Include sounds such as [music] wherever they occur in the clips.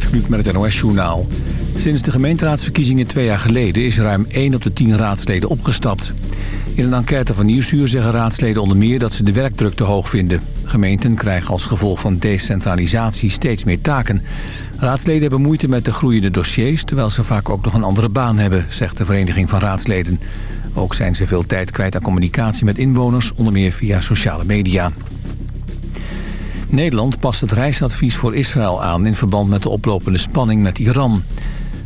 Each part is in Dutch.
Gert met het NOS-journaal. Sinds de gemeenteraadsverkiezingen twee jaar geleden... is ruim 1 op de 10 raadsleden opgestapt. In een enquête van Nieuwsuur zeggen raadsleden onder meer... dat ze de werkdruk te hoog vinden. Gemeenten krijgen als gevolg van decentralisatie steeds meer taken. Raadsleden hebben moeite met de groeiende dossiers... terwijl ze vaak ook nog een andere baan hebben... zegt de Vereniging van Raadsleden. Ook zijn ze veel tijd kwijt aan communicatie met inwoners... onder meer via sociale media. Nederland past het reisadvies voor Israël aan... in verband met de oplopende spanning met Iran.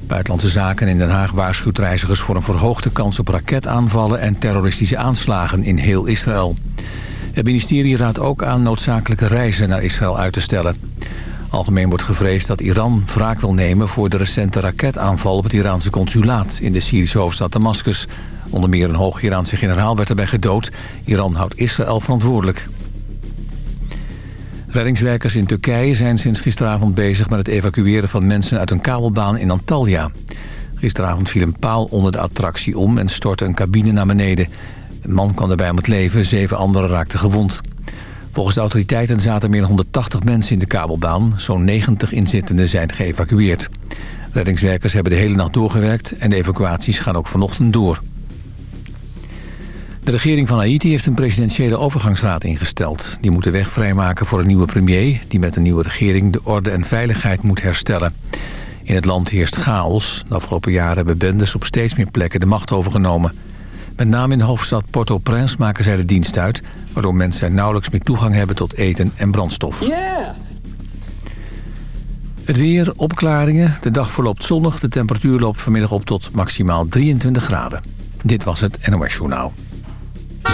Buitenlandse Zaken in Den Haag waarschuwt reizigers... voor een verhoogde kans op raketaanvallen en terroristische aanslagen in heel Israël. Het ministerie raadt ook aan noodzakelijke reizen naar Israël uit te stellen. Algemeen wordt gevreesd dat Iran wraak wil nemen... voor de recente raketaanval op het Iraanse consulaat... in de Syrische hoofdstad Damascus. Onder meer een hoog Iraanse generaal werd erbij gedood. Iran houdt Israël verantwoordelijk. Reddingswerkers in Turkije zijn sinds gisteravond bezig met het evacueren van mensen uit een kabelbaan in Antalya. Gisteravond viel een paal onder de attractie om en stortte een cabine naar beneden. Een man kwam erbij om het leven, zeven anderen raakten gewond. Volgens de autoriteiten zaten meer dan 180 mensen in de kabelbaan. Zo'n 90 inzittenden zijn geëvacueerd. Reddingswerkers hebben de hele nacht doorgewerkt en de evacuaties gaan ook vanochtend door. De regering van Haiti heeft een presidentiële overgangsraad ingesteld. Die moet de weg vrijmaken voor een nieuwe premier... die met een nieuwe regering de orde en veiligheid moet herstellen. In het land heerst chaos. De afgelopen jaren hebben bendes op steeds meer plekken de macht overgenomen. Met name in de hoofdstad Port-au-Prince maken zij de dienst uit... waardoor mensen nauwelijks meer toegang hebben tot eten en brandstof. Het weer, opklaringen. De dag verloopt zonnig. De temperatuur loopt vanmiddag op tot maximaal 23 graden. Dit was het NOS Journaal.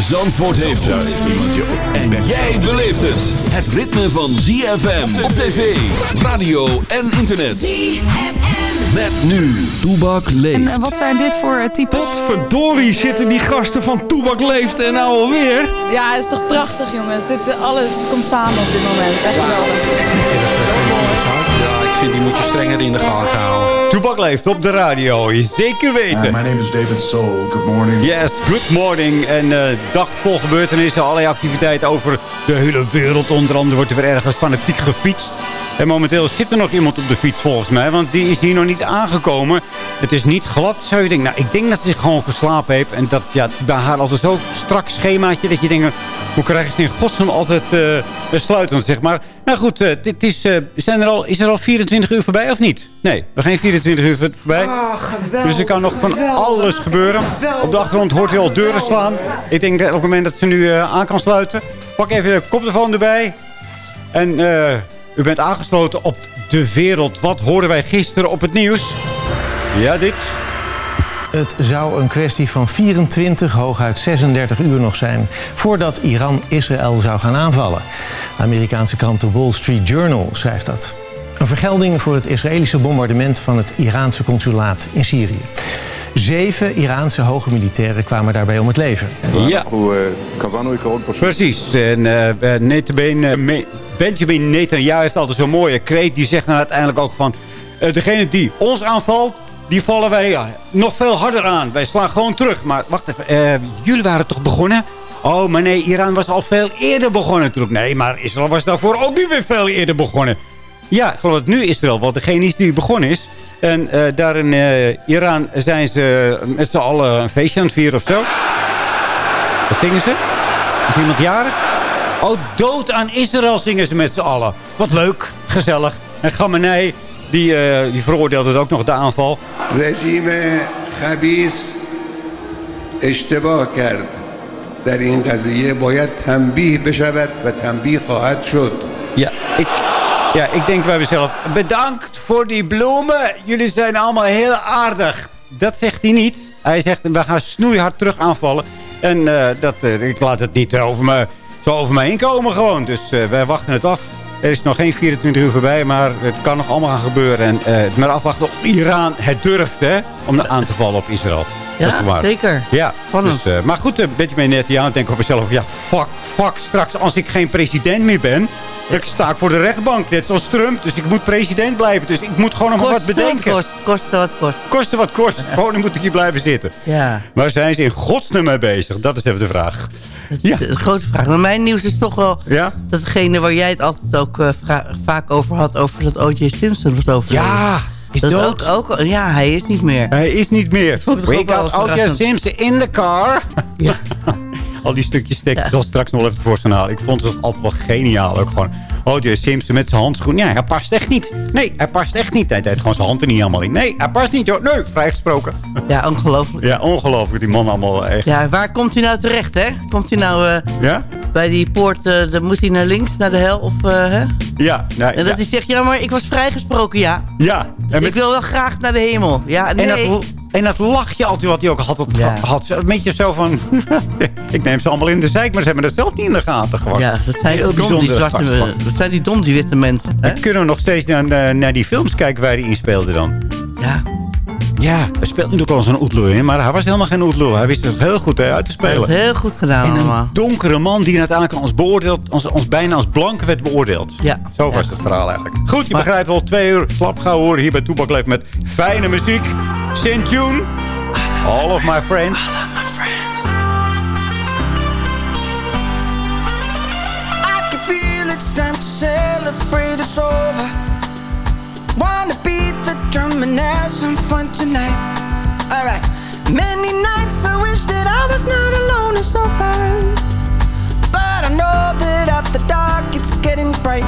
Zandvoort heeft het. En jij beleeft het. Het ritme van ZFM op tv, radio en internet. ZFM. Met nu, Toebak leeft. En uh, wat zijn dit voor uh, types? Verdorie zitten die gasten van Toebak leeft en nou alweer. Ja, het is toch prachtig jongens. Dit, uh, alles komt samen op dit moment. Echt geweldig. Ja, ik vind die moet je strenger in de gaten houden. Toebak leeft op de radio, zeker weten. Uh, my name is David Soul. Good morning. Yes, good morning. En uh, dag vol gebeurtenissen, allerlei activiteiten over de hele wereld. Onder andere wordt er weer ergens fanatiek gefietst. En momenteel zit er nog iemand op de fiets volgens mij, want die is hier nog niet aangekomen. Het is niet glad, zou je denken. Nou, ik denk dat ze zich gewoon verslapen heeft. En dat ja, bij haar altijd zo strak schemaatje dat je denkt... Hoe krijg je het in godsnaam altijd uh, sluitend, zeg maar. Nou goed, uh, dit is, uh, zijn er al, is er al 24 uur voorbij of niet? Nee, we gaan 24 uur voorbij. Oh, dus er kan nog van alles gebeuren. Op de achtergrond hoort u al deuren slaan. Ik denk dat op het moment dat ze nu aan kan sluiten. Pak even de koptelefoon erbij. En u bent aangesloten op de wereld. Wat hoorden wij gisteren op het nieuws? Ja, dit... Het zou een kwestie van 24, hooguit 36 uur nog zijn... voordat Iran Israël zou gaan aanvallen. De Amerikaanse krant The Wall Street Journal schrijft dat. Een vergelding voor het Israëlische bombardement van het Iraanse consulaat in Syrië. Zeven Iraanse hoge militairen kwamen daarbij om het leven. Ja, precies. En uh, Netanyahu, Benjamin Netanyahu heeft altijd zo'n mooie kreet. Die zegt dan uiteindelijk ook van... Uh, degene die ons aanvalt, die vallen wij ja, nog veel harder aan. Wij slaan gewoon terug. Maar wacht even, uh, jullie waren toch begonnen? Oh, maar nee, Iran was al veel eerder begonnen natuurlijk. Nee, maar Israël was daarvoor ook nu weer veel eerder begonnen. Ja, ik geloof dat nu Israël wel degene is die begonnen is. En uh, daar in uh, Iran zijn ze met z'n allen een feestje aan het vieren of zo. Wat zingen ze? Is iemand jarig? Oh, dood aan Israël zingen ze met z'n allen. Wat leuk, gezellig. En Gamenei die, uh, die veroordeelde het ook nog, de aanval. Regime خبیث اشتباه کرد در این قضیه باید تنبیه بشود و تنبیه خواهد شد ja, ik, ja, ik denk bij mezelf... Bedankt voor die bloemen. Jullie zijn allemaal heel aardig. Dat zegt hij niet. Hij zegt, we gaan snoeihard terug aanvallen. En uh, dat, uh, ik laat het niet over me, zo over me heen komen gewoon. Dus uh, wij wachten het af. Er is nog geen 24 uur voorbij, maar het kan nog allemaal gaan gebeuren. En het maar afwachten of Iran het durft hè, om aan te vallen op Israël. Ja, zeker. Ja, dus, uh, maar goed, een beetje mee net ja, denk op mezelf. Ja, fuck, fuck, straks als ik geen president meer ben... Ik sta ik voor de rechtbank, net zoals Trump. Dus ik moet president blijven. Dus ik moet gewoon nog wat bedenken. Kost, kosten wat kost. Kosten wat kost. Gewoon moet ik hier blijven zitten. Ja. Waar zijn ze in godsnaam mee bezig? Dat is even de vraag. Ja. de grote vraag. Maar mijn nieuws is toch wel... Ja? Dat degene waar jij het altijd ook uh, vaak over had... over dat O.J. Simpson was overleden. Ja, is dat dood? Ook, ook, ja, hij is niet meer. Hij is niet meer. We got O.J. Simpson in the car. [laughs] Ja. [laughs] Al die stukjes tekst. Ja. zal straks nog even tevoorschijn halen. Ik vond het altijd wel geniaal. Ook gewoon O.J. Simpson met zijn handschoen. Ja, hij past echt niet. Nee, hij past echt niet. Hij deed gewoon zijn hand er niet allemaal in. Nee, hij past niet hoor. Nee, vrijgesproken. [laughs] Ja, ongelooflijk. Ja, ongelooflijk. Die man allemaal echt. Ja, waar komt hij nou terecht, hè? Komt hij nou uh, ja? Bij die poort... Uh, dan moet hij naar links, naar de hel? Of, uh, hè? Ja. Nou, en dat hij zegt, ja, maar ik was vrijgesproken, ja. Ja. Dus met... Ik wil wel graag naar de hemel. Ja, nee. En dat, en dat lachje altijd wat hij ook had. Ja. had een beetje zo van... [laughs] ik neem ze allemaal in de zeik, maar ze hebben het zelf niet in de gaten gewoon. Ja, dat zijn, Heel dom, die zwarte, dat zijn die dom, die witte mensen. Hè? En kunnen we nog steeds naar, naar die films kijken waar hij in speelde dan? Ja. Ja, hij speelt natuurlijk al als een oetloer in, maar hij was helemaal een oetloer. Hij wist het heel goed hè, uit te spelen. Hij heel goed gedaan En een allemaal. donkere man die uiteindelijk ons, beoordeeld, ons, ons bijna als blanke werd beoordeeld. Ja. Zo was het verhaal eigenlijk. Goed, je maar, begrijpt wel, twee uur slap gaan horen hier bij Toepak Leef met fijne muziek. Sint Tune. All of my friends. All of my friends. I can feel it's time to celebrate, it's over. Wanna drum and have some fun tonight. Alright. Many nights I wish that I was not alone and sober. But I know that after dark it's getting bright.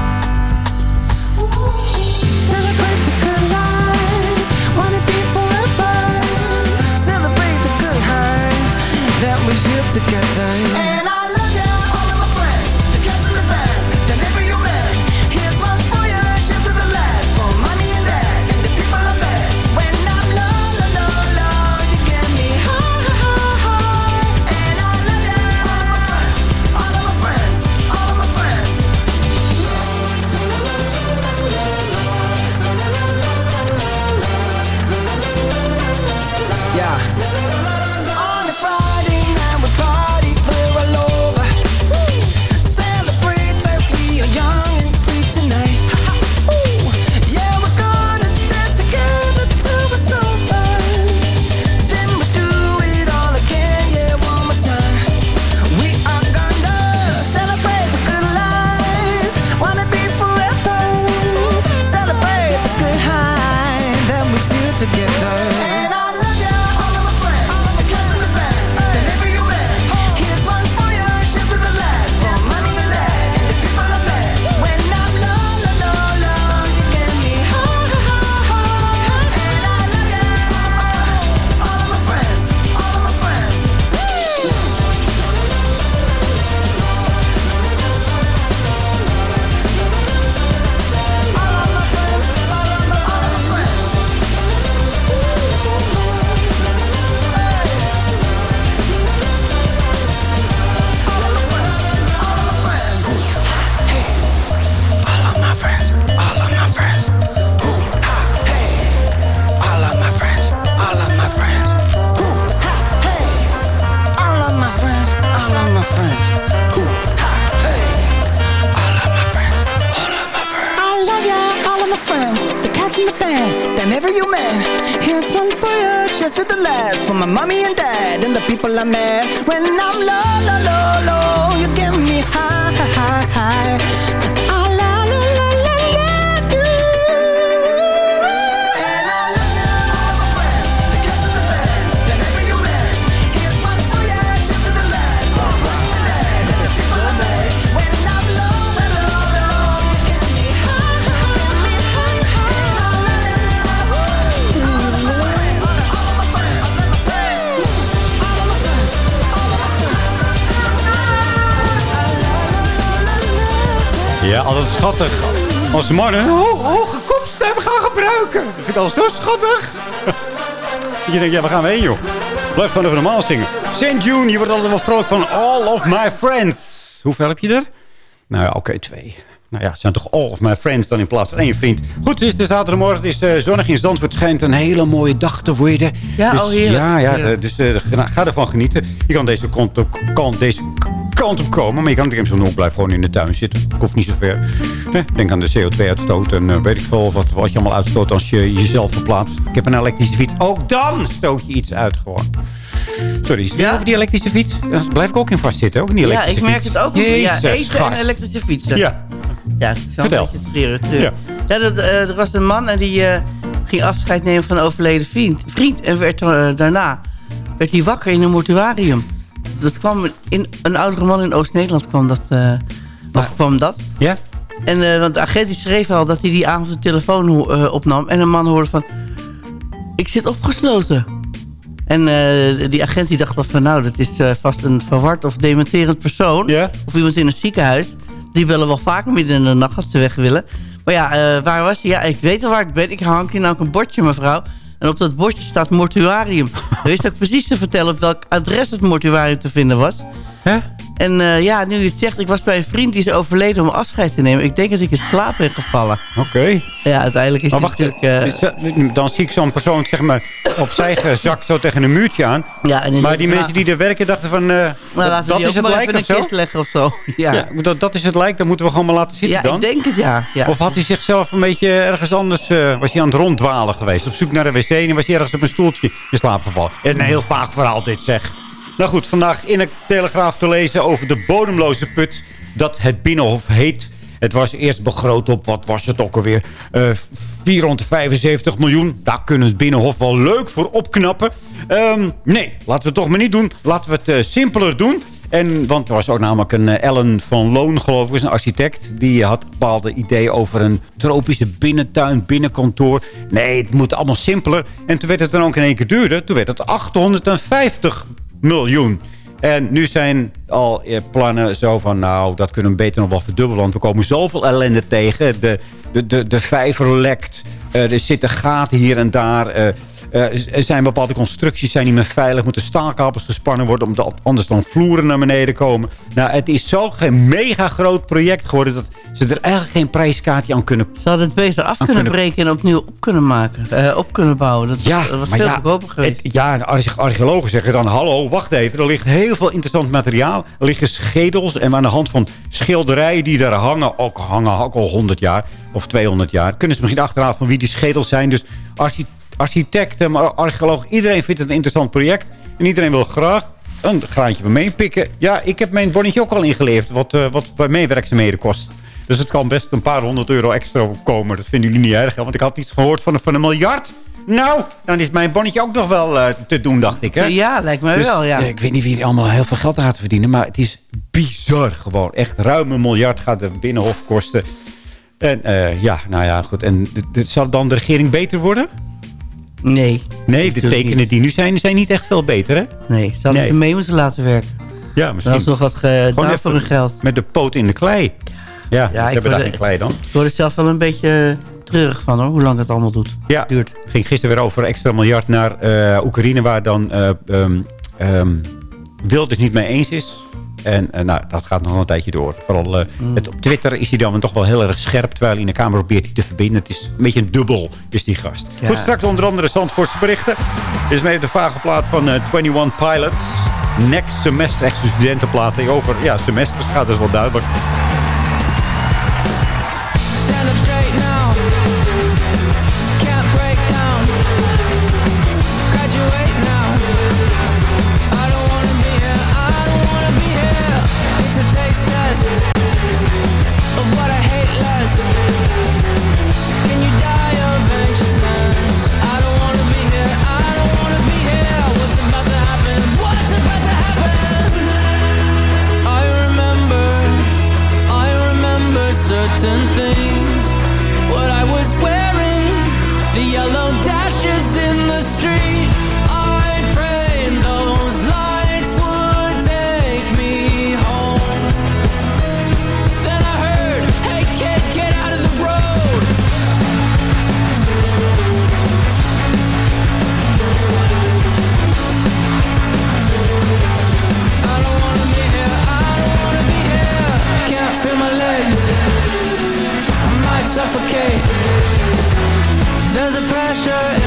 Band, that never you met. Here's one for you, just to the last. For my mommy and dad and the people I met. When I'm low, low, low, low, you get me high, high, high. Ja, altijd schattig. Als mannen ho hoge kopstem gaan gebruiken. Ik vind het al zo schattig. Je denkt, ja, waar gaan we heen, joh? Blijf gewoon even normaal zingen. St. June, je wordt altijd wel vrolijk van All of My Friends. Hoeveel heb je er? Nou ja, oké, twee. Nou ja, het zijn toch all of my friends dan in plaats van één vriend. Goed, het is de zaterdagmorgen. Het is eh, zonnig in Zandvoort. Het schijnt een hele mooie dag te worden. Ja, dus, oh, heerlijk. Ja, ja Heerlijk. eh, dus eh, ga, ervan genieten. Je kan deze kant op, kan deze kant op komen. Maar je kan natuurlijk even zo'n blijf gewoon in de tuin zitten. Ik hoef niet zo ver. Denk aan de CO2-uitstoot. En eh, weet ik veel wat, wat je allemaal uitstoot als je jezelf verplaatst. Ik heb een elektrische fiets. Ook dan stoot je iets uit gewoon. Sorry, is het weer over die elektrische fiets? Daar blijf ik ook in vastzitten. Ook in die Ja, elektrische ik merk fiets. het ook. Ja, Jezus, eten en elektrische fietsen. Ja. Ja, het is wel Vertel. een beetje treurig. Ja. dat, eh, er was een man en die eh, ging afscheid nemen van een overleden vriend. vriend en werd, daarna werd hij wakker in een mortuarium. Dat kwam in, een oudere man in Oost-Nederland kwam dat. of kwam dat. Ja? En, eh, want de agent die schreef al dat hij die avond de telefoon eh, opnam. En een man hoorde van... Ik zit opgesloten. En die agent die dacht van... Nou, dat is vast een verward of dementerend persoon. Of iemand in een ziekenhuis. Die bellen wel vaak midden in de nacht als ze weg willen. Maar ja, waar was hij? Ja, ik weet al waar ik ben. Ik hang hier nou ook een bordje, mevrouw. En op dat bordje staat mortuarium. Hij wist ook precies te vertellen op welk adres het mortuarium te vinden was. En eh, ja, nu je het zegt, ik was bij een vriend die is overleden om afscheid te nemen. Ik denk dat ik in slaap ben gevallen. Oké. Ja, uiteindelijk is Maar het wacht, natuurlijk... eh, dat- dan zie ik zo'n persoon zeg maar, opzij gezakt zo tegen een muurtje aan. Ja, en maar die ja. mensen die er werken dachten van... eh, nou, dat, laten we dat die is het lijk of zo? leggen of zo. [laughs] Ja, Ja, dat, dat is het lijk, dat moeten we gewoon maar laten zitten ja dan. ik denk het, ja. ja. Of had hij zichzelf een beetje ergens anders... eh, was hij aan het ronddwalen geweest? Op zoek naar de wc en was hij ergens op een stoeltje in slaap gevallen. Een heel vaag verhaal dit zeg. Nou goed, vandaag in de Telegraaf te lezen over de bodemloze put... dat het Binnenhof heet. Het was eerst begroot op, wat was het ook alweer... Eh 475 miljoen. Daar kunnen het Binnenhof wel leuk voor opknappen. Ehm, nee, laten we het toch maar niet doen. Laten we het eh, simpeler doen. En, want er was ook namelijk een eh, Ellen van Loon, geloof ik, een architect. Die had bepaalde ideeën over een tropische binnentuin, binnenkantoor. Nee, het moet allemaal simpeler. En toen werd het dan ook in één keer duurder. Toen werd het 850 miljoen. En nu zijn al eh, plannen zo van... nou, dat kunnen we beter nog wel verdubbelen... want we komen zoveel ellende tegen. De, de, de, de vijver lekt. eh, er zitten gaten hier en daar... eh, er zijn bepaalde constructies zijn niet meer veilig. Moeten staalkabels gespannen worden... omdat anders dan vloeren naar beneden komen. Nou, het is zo'n mega groot project geworden... dat ze er eigenlijk geen prijskaartje aan kunnen... Ze hadden het beter af kunnen breken en opnieuw op kunnen maken. eh, op kunnen bouwen. Dat, Ja, dat was maar veel ja, goedkoper geweest. het- ja, de archeologen zeggen dan... hallo, wacht even, er ligt heel veel interessant materiaal. Er liggen schedels en aan de hand van schilderijen die daar hangen... ook hangen ook al 100 jaar of 200 jaar... kunnen ze misschien achterhalen van wie die schedels zijn. Dus archi- architecten, maar archeologen, iedereen vindt het een interessant project. En iedereen wil graag een graantje van meepikken. Ja, ik heb mijn bonnetje ook al ingeleverd... wat, eh, wat bij mijn werkzaamheden kost. Dus het kan best een paar honderd euro extra komen. Dat vinden jullie niet erg, hè? want ik had iets gehoord van, van een miljard... Nou, dan is mijn bonnetje ook nog wel eh, te doen, dacht ik. Hè? Ja, lijkt mij Dus, wel, ja. Ik weet niet wie er allemaal heel veel geld aan gaat verdienen. Maar het is bizar gewoon. Echt ruim een miljard gaat de Binnenhof kosten. En eh, ja, nou ja, goed. En zal dan de regering beter worden? Nee. Nee, de tekenen die nu zijn, zijn niet echt veel beter, hè? Nee, ze hadden Nee. ze mee moeten laten werken. Ja, misschien. hadden ze nog wat gedaan voor hun geld. Met de poot in de klei. Ja, ze ik hebben daar geen klei dan. Ik word er zelf wel een beetje treurig van, hoor. Hoe lang het allemaal doet. Ja, Duurt. ging gisteren weer over extra miljard naar eh, Oekraïne... waar dan eh ehm ehm, Wilders niet mee eens is. En eh, nou, dat gaat nog een tijdje door. Vooral eh, Mm. het, op Twitter is hij dan toch wel heel erg scherp... terwijl hij in de Kamer probeert hij te verbinden. Het is een beetje een dubbel, is die gast. Ja. Goed, straks onder andere Zandvoortse berichten. Dit is mee de vage plaat van eh, 21 Pilots. Next semester, echt een studentenplaat. Over ja, semesters gaat dus wel duidelijk. Pressure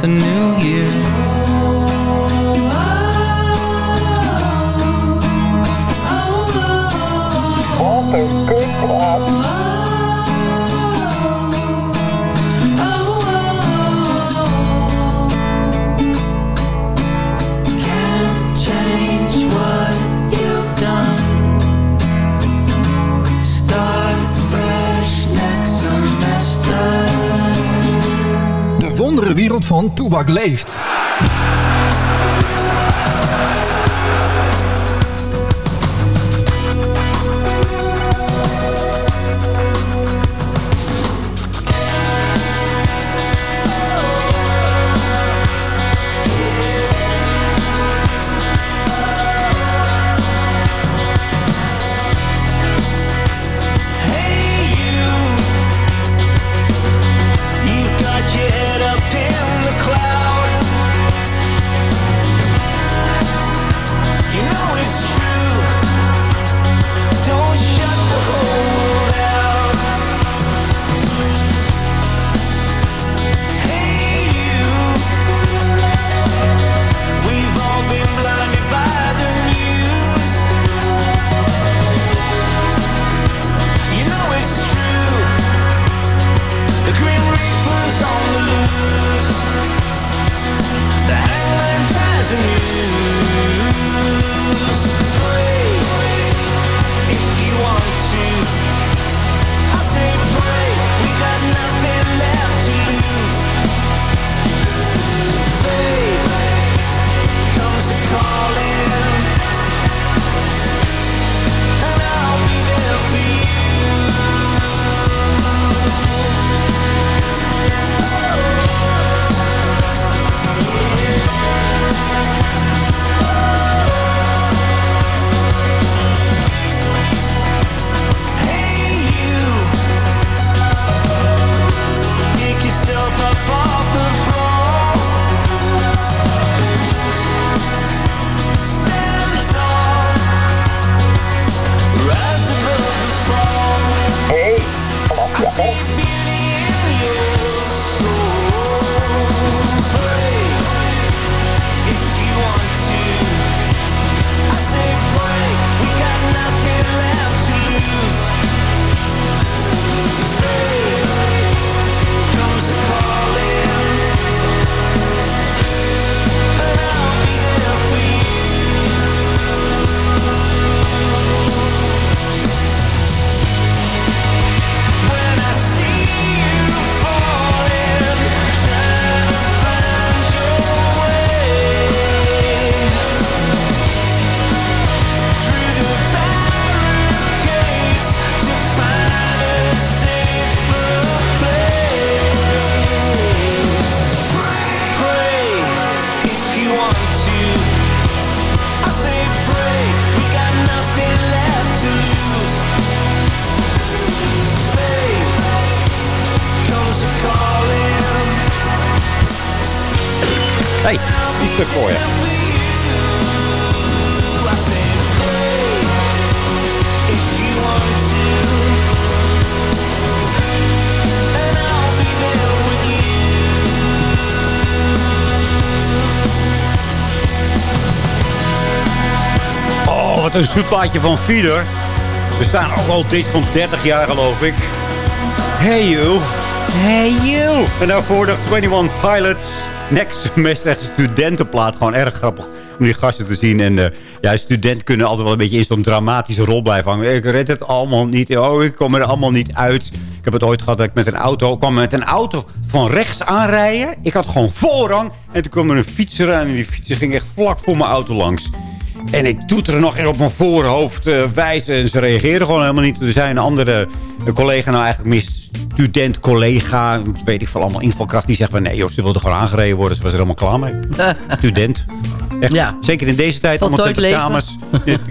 fresh with a new year. Toebak leeft. Een zoetplaatje van Fieder. We staan ook al dik van 30 jaar, geloof ik. Hey you. Hey you. En daarvoor de 21 Pilots. Next semester echt studentenplaat. Gewoon erg grappig om die gasten te zien. En eh, ja, studenten kunnen altijd wel een beetje in zo'n dramatische rol blijven hangen. Ik red het allemaal niet. Oh, ik kom er allemaal niet uit. Ik heb het ooit gehad dat ik met een auto kwam met een auto van rechts aanrijden. Ik had gewoon voorrang. En toen kwam er een fietser aan en die fietser ging echt vlak voor mijn auto langs. En ik toeter er nog in op mijn voorhoofd eh, wijzen. En ze reageren gewoon helemaal niet. Er zijn een andere een collega, nou eigenlijk meer student, collega, weet ik veel, allemaal invalkracht. Die zegt van nee joh, ze wilde gewoon aangereden worden. Ze was er helemaal klaar mee. [laughs] student. Echt, Ja. Zeker in deze tijd. allemaal Voltooid kamers.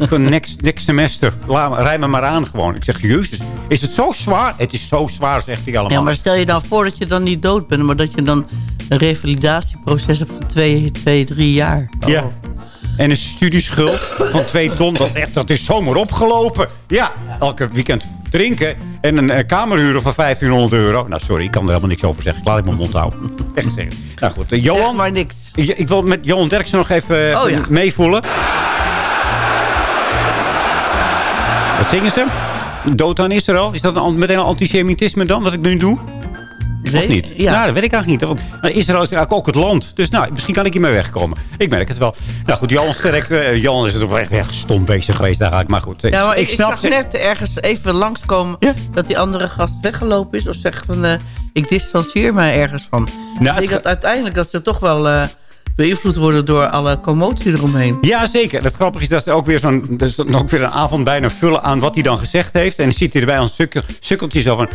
Next, next semester. Laat, rij me maar aan gewoon. Ik zeg, jezus, is het zo zwaar? Het is zo zwaar, zegt hij allemaal. Ja, maar stel je dan voor dat je dan niet dood bent... maar dat je dan een revalidatieproces hebt van twee, twee drie jaar. Oh. Ja. En een studieschuld van twee ton. Dat, echt, dat is zomaar opgelopen. Ja, elke weekend drinken. En een eh, kamer huren van 1500 euro. Nou, sorry, ik kan er helemaal niks over zeggen. Ik laat ik mijn mond houden. Echt zeggen. Nou goed, eh, Johan. Zeg maar niks. Ik, wil met Johan Derksen nog even eh, Oh, ja. meevoelen. Wat zingen ze? Dood aan Israël? Is dat meteen een antisemitisme dan, wat ik nu doe? Of Weet- niet? Ja. Nou, dat weet ik eigenlijk niet. Want nou, Israël is eigenlijk ook het land. Dus nou, misschien kan ik hiermee wegkomen. Ik merk het wel. Nou goed, Johan Sterk. Johan is ook echt, echt stom bezig geweest eigenlijk. Maar goed, Ja, maar ik, ik snap zag ze- net ergens even langskomen dat die andere gast weggelopen is. Of zegt van, eh, ik distancieer mij ergens van. Nou, ik denk dat uiteindelijk dat ze toch wel eh, beïnvloed worden door alle commotie eromheen. Ja, zeker. Het grappige is dat ze ook weer zo'n dus ook weer een avond bijna vullen aan wat hij dan gezegd heeft. En dan zit hij erbij als sukkel, sukkeltje zo van...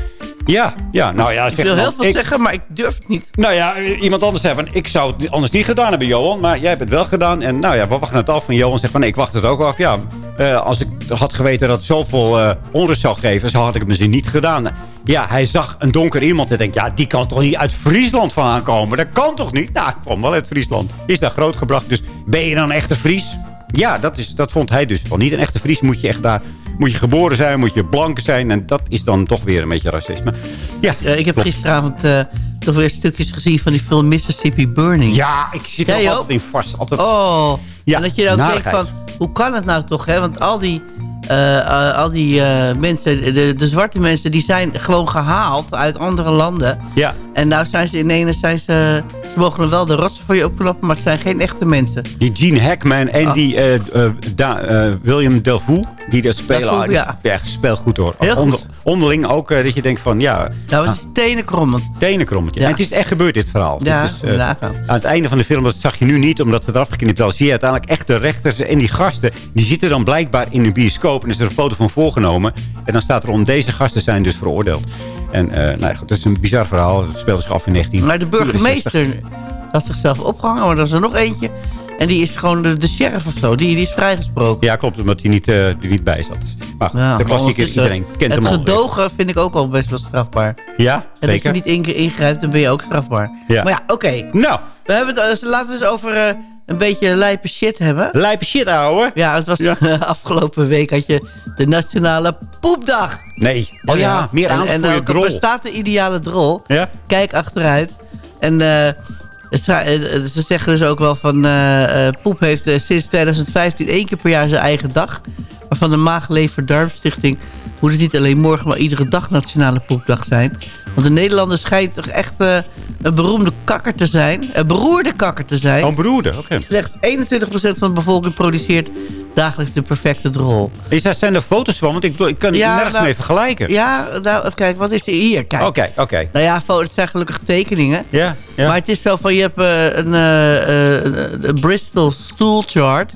Ja, ja, nou ja. Ik wil heel veel ik- zeggen, maar ik durf het niet. Nou ja, iemand anders zei van... Ik zou het anders niet gedaan hebben, Johan. Maar jij hebt het wel gedaan. En nou ja, we wachten het af. En Johan zegt van... Nee, ik wacht het ook af. Ja, eh, als ik had geweten dat het zoveel eh, onrust zou geven... zo had ik het misschien niet gedaan. Ja, hij zag een donker iemand. En denkt, ja, die kan toch niet uit Friesland vandaan komen? Dat kan toch niet? Nou, ik kwam wel uit Friesland. Is daar grootgebracht. Dus ben je dan een echte Fries? Ja, dat, is, dat vond hij dus van. Niet een echte Fries moet je echt daar... Moet je geboren zijn, moet je blank zijn. En dat is dan toch weer een beetje racisme. Ja, Ja, ik heb klopt. gisteravond eh, toch weer stukjes gezien van die film Mississippi Burning. Ja, ik zit er altijd in vast. Altijd... Oh, Ja, en dat je dan ook denkt van, hoe kan het nou toch? Hè? Want al die, eh, eh, al die eh, mensen, de, de zwarte mensen, die zijn gewoon gehaald uit andere landen. Ja. En nou zijn ze ineens, zijn ze, ze mogen wel de rotsen voor je opknappen, maar het zijn geen echte mensen. Die Gene Hackman en Oh. die William Delvaux, die dat spelen. Ah, ja. is echt speelgoed hoor. Heel goed. Onder- onderling ook eh, dat je denkt van ja, Nou, het is tenenkrommend. Ja. En het is echt gebeurd dit verhaal. Ja, nagaan. aan het einde van de film, dat zag je nu niet omdat het eraf geknipt was. Zie je uiteindelijk echt de rechters en die gasten. Die zitten dan blijkbaar in een bioscoop en is er een foto van voorgenomen. En dan staat er om deze gasten zijn dus veroordeeld. En eh nou goed, dat is een bizar verhaal. Het speelde zich af in 19. Maar de burgemeester had zichzelf opgehangen, maar er is er nog eentje. En die is gewoon de, de sheriff of zo, die, die is vrijgesproken. Ja, klopt, omdat hij niet, eh, er niet bij zat. Maar Ja, de klassieker, ondertussen, iedereen kent Het hem al. gedogen vind ik ook al best wel strafbaar. Ja, En dat je zeker. niet ingrijpt, dan ben je ook strafbaar. Ja. Maar ja, oké. Nou, We hebben het, dus laten we eens over eh, een beetje lijpe shit hebben. lijpe shit, ouwe. Ja, het was afgelopen week had je de Nationale Poepdag. Nee. Oh ja, meer en, aandacht en voor je drol. bestaat de ideale drol. Ja? Kijk achteruit. En eh, het, za- eh, ze zeggen dus ook wel van... eh, eh, Poep heeft eh, sinds 2015 één keer per jaar zijn eigen dag. Maar van de Maag-Lever-Darmstichting... moet het niet alleen morgen, maar iedere dag Nationale Poepdag zijn. Want de Nederlander schijnt toch echt eh, een beroemde kakker te zijn. Een beroerde kakker te zijn. Oh, broeder, oké. Slechts 21% van de bevolking produceert dagelijks de perfecte drol. Is daar zijn er foto's van? Want ik, bedoel, ik kan het Ja, nergens nou, mee vergelijken. Ja, nou, even kijken, wat is er hier? Kijk. Oké, oké. Nou ja, het zijn gelukkig tekeningen. Ja, ja. Maar het is zo van, je hebt eh, een, eh, eh, een, een Bristol stool chart.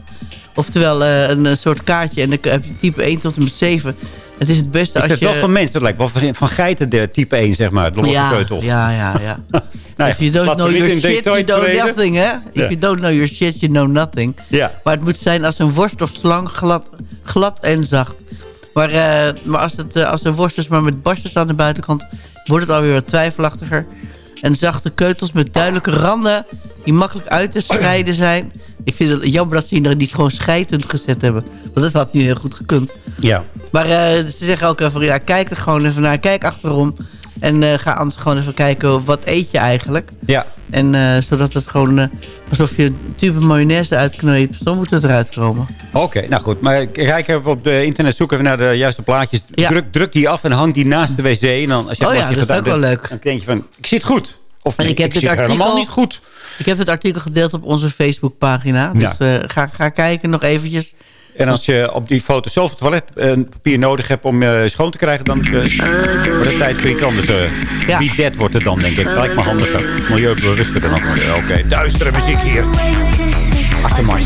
Oftewel een, een soort kaartje. En dan heb je type 1 tot en met 7. Het is het beste is als je... wel van mensen? Lijkt wel van, geiten de type 1, zeg maar. De ja, keutel. ja, ja, ja. [laughs] Nou If you don't know your shit, you know nothing, hè? If Ja. you don't know your shit, you know nothing. Ja. Maar het moet zijn als een worst of slang glad, glad en zacht. Maar, eh, maar als, het, eh, als een worst is maar met basjes aan de buitenkant... wordt het alweer wat twijfelachtiger. En zachte keutels met duidelijke randen die makkelijk uit te scheiden zijn. Ik vind het jammer dat ze er niet gewoon scheidend gezet hebben. Want dat had nu heel goed gekund. Ja. Maar eh, ze zeggen ook even, ja, kijk er gewoon even naar. Kijk achterom. En eh, ga anders gewoon even kijken, wat eet je eigenlijk? Ja. En eh, zodat het gewoon, alsof je een tube mayonaise uitknoopt, zo moet het eruit komen. Oké, nou goed. Maar kijk even op de internet, zoek even naar de juiste plaatjes. Ja. Druk, druk die af en hang die naast de wc. En dan, als je Oh ja, dat is ook wel leuk. Dan denk je van, ik zit goed. Of nee, ik heb zit artikel, helemaal niet goed. Ik heb het artikel gedeeld op onze Facebookpagina. Dus Ja. eh, ga, ga kijken nog eventjes. En als je op die foto zelf het toiletpapier nodig hebt om eh, schoon te krijgen... dan eh, wordt het tijd voor iets anders. eh Ja. Be dead wordt het dan, denk ik. Lijkt me handiger. Milieubewuster dan ook. Oké, duistere muziek hier. Achtermars.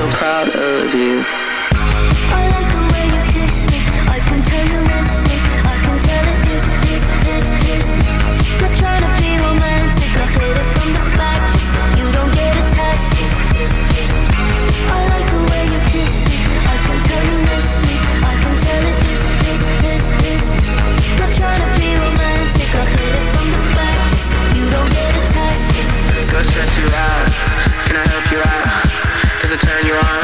So proud of you I like the way you kiss me. I can tell you miss me. I can tell it this, this, this, this. Not trying to be romantic. I hit it from the back just so you don't get attached. I like the way you kiss me. I can tell you miss me. I can tell it this, this, this, this. Not trying to be romantic. I hit it from the back just so you don't get attached. Go stress you out Can I help you out? Does it turn you on?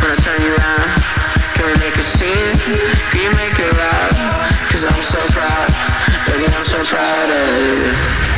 When I turn you around Can we make a scene? Can you make it loud? Cause I'm so proud Baby, I'm so proud of you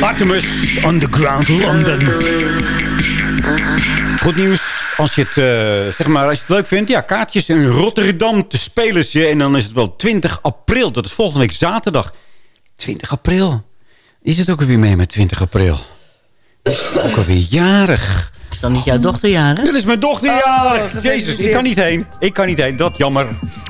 Artemis Underground London. Goed nieuws. Als je, het, eh, zeg maar, als je het leuk vindt, ja, kaartjes in Rotterdam te spelen. En dan is het wel 20 april. Dat is volgende week zaterdag. 20 april. Is het ook alweer mee met 20 april? Is ook alweer jarig. Is dan niet jouw dochter jarig? Dit is mijn dochter jarig. Jezus, ik kan niet heen. Ik kan niet heen. Dat jammer.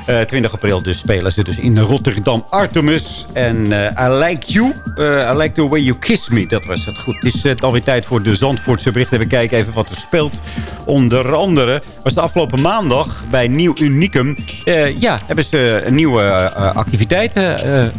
Eh 20 april dus spelen ze dus in Rotterdam Artemis. En eh, I Like You. Eh, I Like The Way You Kiss Me. Dat was het goed. Het is uh, alweer tijd voor de Zandvoortse berichten. We kijken even wat er speelt. Onder andere was de afgelopen maandag bij Nieuw Unicum. eh, ja, hebben ze een nieuwe eh, activiteit eh, eh,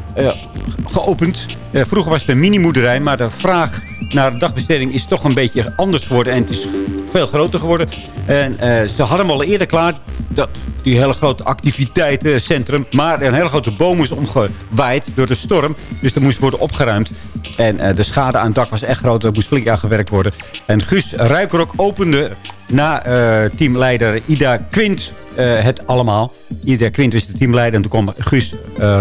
geopend. Eh, vroeger was het een mini-moederij. Maar de vraag naar dagbesteding is toch een beetje anders geworden. En het is veel groter geworden. En eh, ze hadden hem al eerder klaar. Dat, die hele grote activiteitencentrum. Maar een hele grote boom is omgewaaid door de storm. Dus er moest worden opgeruimd. En eh, de schade aan het dak was echt groot. Er moest flink aan gewerkt worden. En Guus Ruikerok opende na eh, teamleider Ida Quint eh, het allemaal. Ida Quint is de teamleider. En toen kwam Guus uh,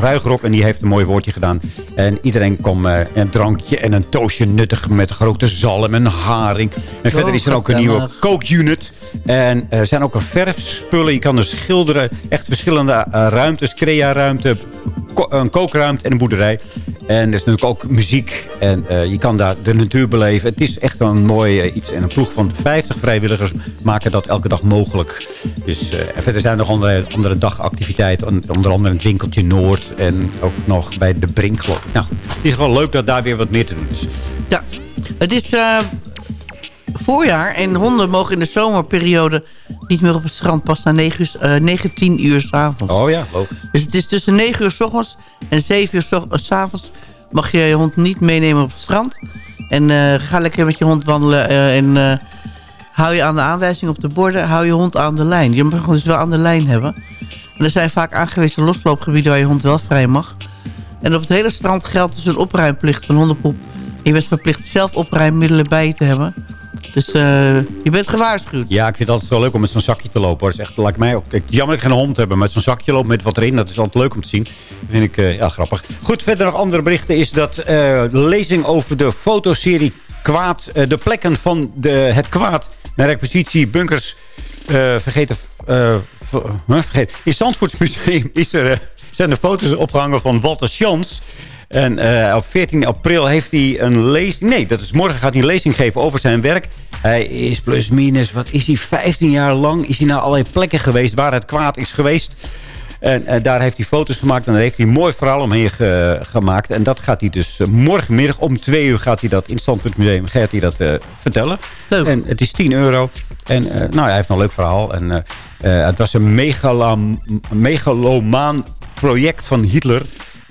Ruigerok. En die heeft een mooi woordje gedaan. En iedereen kwam uh, een drankje en een toastje nuttig met grote zalm en haring. En verder is er ook een nieuwe kookunit. En er zijn ook een verfspullen. Je kan er schilderen. Echt verschillende ruimtes. Crea-ruimte, een kookruimte en een boerderij. En er is natuurlijk ook muziek. En uh, je kan daar de natuur beleven. Het is echt een mooi uh, iets. En een ploeg van 50 vrijwilligers maken dat elke dag mogelijk. Dus uh, verder zijn nog andere, andere dagactiviteiten. Onder andere het winkeltje Noord. En ook nog bij de Brink, geloof ik. Nou, het is gewoon leuk dat daar weer wat meer te doen is. Ja, het is voorjaar. En honden mogen in de zomerperiode niet meer op het strand pas na 9 uur, 19 uur s'avonds. Oh ja, ook. Dus het is tussen 9 uur s ochtends en 7 uur s avonds mag je je hond niet meenemen op het strand. En uh, ga lekker met je hond wandelen en hou je aan de aanwijzing op de borden, hou je hond aan de lijn. Je mag hem dus wel aan de lijn hebben. En er zijn vaak aangewezen losloopgebieden waar je hond wel vrij mag. En op het hele strand geldt dus een opruimplicht van hondenpoep. Je bent verplicht zelf opruimmiddelen bij je te hebben. Dus eh, je bent gewaarschuwd. Ja, ik vind het altijd wel leuk om met zo'n zakje te lopen. Dat is echt, lijkt mij ook. Kijk, jammer dat ik geen hond heb, maar met zo'n zakje lopen met wat erin. Dat is altijd leuk om te zien. Dat vind ik eh, ja, grappig. Goed, verder nog andere berichten is dat eh, de lezing over de fotoserie Kwaad. de plekken van de, het kwaad naar requisitie bunkers vergeten. vergeten. In Zandvoortsmuseum is er, zijn er foto's opgehangen van Walter Schans. En eh, op 14 april heeft hij een lezing... Nee, dat is morgen gaat hij een lezing geven over zijn werk. Hij is plus minus, wat is hij, 15 jaar lang... is hij naar allerlei plekken geweest waar het kwaad is geweest. En eh, daar heeft hij foto's gemaakt en daar heeft hij een mooi verhaal omheen ge- gemaakt. En dat gaat hij dus eh, morgenmiddag om twee uur gaat hij dat in het Zandvoortsmuseum gaat hij dat vertellen. En het is 10 euro. En nou, hij heeft een leuk verhaal. En het was een megalam, megalomaan project van Hitler.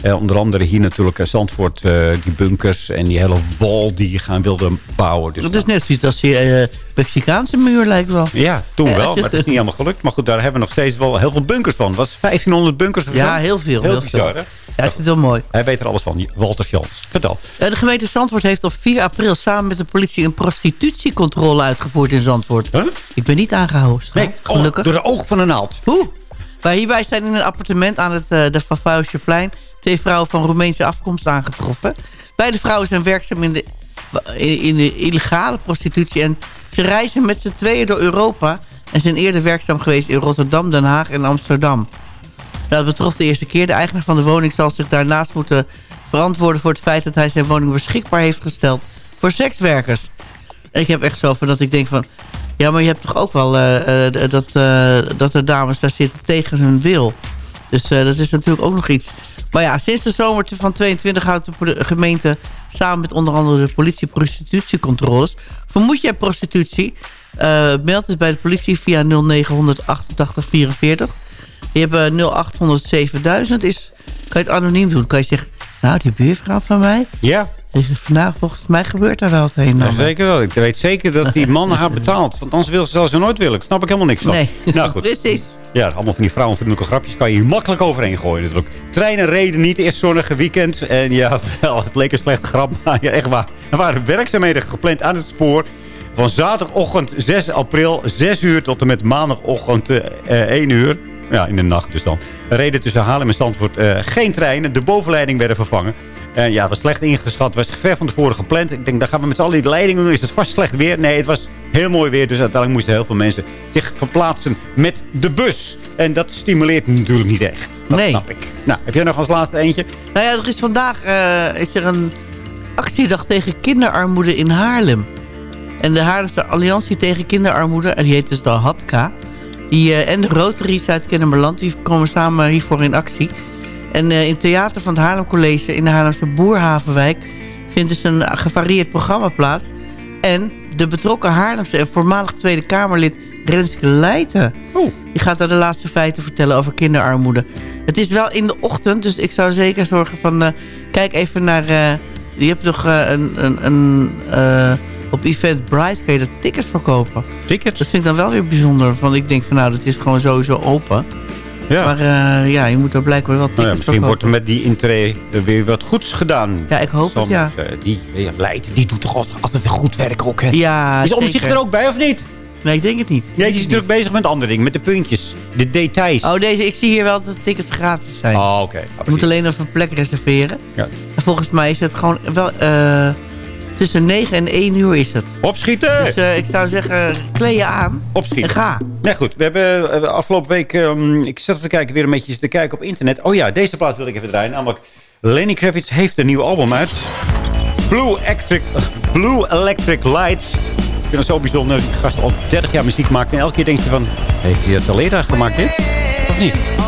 Eh, onder andere hier natuurlijk eh, Zandvoort, eh, die bunkers en die hele wal die je gaan wilde bouwen. Dus Dat is net zoiets als die Mexicaanse muur lijkt wel. ja, toen wel, [laughs] maar het is niet helemaal gelukt. Maar goed, daar hebben we nog steeds wel heel veel bunkers van. Wat is 1500 bunkers? of zo? Ja, heel veel. Heel, heel bizar, veel. Ja, ik vind het wel mooi. Hij weet er alles van. Walter Schans. Vertel. De gemeente Zandvoort heeft op 4 april samen met de politie een prostitutiecontrole uitgevoerd in Zandvoort. Ik ben niet aangehouden. Nee, gelukkig. door de oog van een naald. Hoe? Maar hierbij zijn in een appartement aan het uh, de twee vrouwen van Roemeense afkomst aangetroffen. Beide vrouwen zijn werkzaam in de, in, de illegale prostitutie en ze reizen met z'n tweeën door Europa en zijn eerder werkzaam geweest in Rotterdam, Den Haag en Amsterdam. Dat betrof de eerste keer. De eigenaar van de woning zal zich daarnaast moeten verantwoorden voor het feit dat hij zijn woning beschikbaar heeft gesteld voor sekswerkers. En ik heb echt zo van dat ik denk van... Ja, maar je hebt toch ook wel uh, uh, dat, uh, dat er dames daar zitten tegen hun wil. Dus dat is natuurlijk ook nog iets. Maar ja, sinds de zomer van 22 houdt de gemeente... samen met onder andere de politie prostitutiecontroles. Vermoed jij prostitutie? meld het bij de politie via 0900 88 44. Je hebt 0800 7000. Is, kan je het anoniem doen? Kan je zeggen, nou, die buurvrouw van mij... Ja. Vandaag, volgens mij gebeurt daar wel het een. Ja, zeker wel. Ik weet zeker dat die man haar betaalt. Want anders wil ze, ze nooit willen. Snap ik helemaal niks van. Nee, nou, goed. [laughs] precies. Ja, allemaal van die vrouwenvriendelijke grapjes kan je hier makkelijk overheen gooien natuurlijk. Treinen reden niet, eerst zonnige weekend. En ja, wel, het leek een slechte grap. Maar ja, echt waar. Er waren werkzaamheden gepland aan het spoor. Van zaterdagochtend 6 april, 6 uur tot en met maandagochtend uh, 1 uur. Ja, in de nacht dus dan. Reden tussen Haarlem en Zandvoort uh, geen treinen. De bovenleiding werden vervangen. En ja, was slecht ingeschat. Was ver van tevoren gepland. Ik denk, dan gaan we met z'n allen die leidingen doen. Is het vast slecht weer? Nee, het was heel mooi weer. Dus uiteindelijk moesten heel veel mensen zich verplaatsen met de bus. En dat stimuleert natuurlijk niet echt. Dat nee. snap ik. Nou, heb jij nog als laatste eentje? Nou ja, er is vandaag uh, is er een actiedag tegen kinderarmoede in Haarlem. En de Haarlemse Alliantie tegen Kinderarmoede, en die heet dus de HATKA... Die, uh, en de Rotary Zuid-Kennemerland, die komen samen hiervoor in actie. En uh, in het theater van het Haarlem College in de Haarlemse Boerhavenwijk... vindt dus een gevarieerd programma plaats. En de betrokken Haarlemse en voormalig Tweede Kamerlid Renske Leijten... Oh. die gaat daar de laatste feiten vertellen over kinderarmoede. Het is wel in de ochtend, dus ik zou zeker zorgen van... Uh, kijk even naar... je hebt toch een... een, een op Eventbrite kun je de tickets verkopen. Tickets? Dat vind ik dan wel weer bijzonder. Want ik denk van nou, dat is gewoon sowieso open. Ja. Maar uh, ja, je moet er blijkbaar wel tickets nou ja, Misschien wordt er met die intree weer wat goeds gedaan. Ja, ik hoop Soms, het, ja. Uh, die ja, Leid, die doet toch altijd, altijd weer goed werk ook, hè? Ja, Is om zich er ook bij, of niet? Nee, ik denk het niet. Nee, die is natuurlijk bezig met andere dingen. Met de puntjes. De details. Oh, deze, ik zie hier wel dat de tickets gratis zijn. Oh, oké. Okay. je moet alleen even een plek reserveren. Ja. En volgens mij is het gewoon wel... Uh, Tussen 9 en 1 uur is het. Opschieten! Dus uh, ik zou zeggen, kleed je aan Opschieten. en ga. Nee, goed. We hebben uh, afgelopen week... Um, ik zat te kijken, weer een beetje te kijken op internet. Oh ja, deze plaats wil ik even draaien. Namelijk, Lenny Kravitz heeft een nieuw album uit. Blue Electric, Blue Electric Lights. Ik vind het zo bijzonder. Die gast al 30 jaar muziek maakt. En elke keer denk je van... Heeft hij dat al eerder gemaakt, dit? Of niet?